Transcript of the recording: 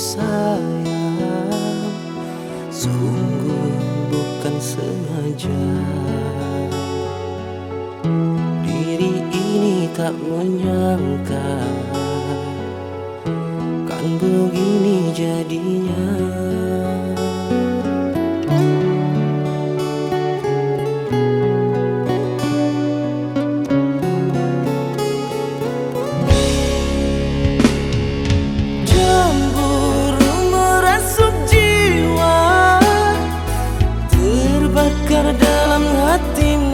sayang. Sungguh bukan sengaja. Diri ini tak menyangka. Kan begini jadinya batin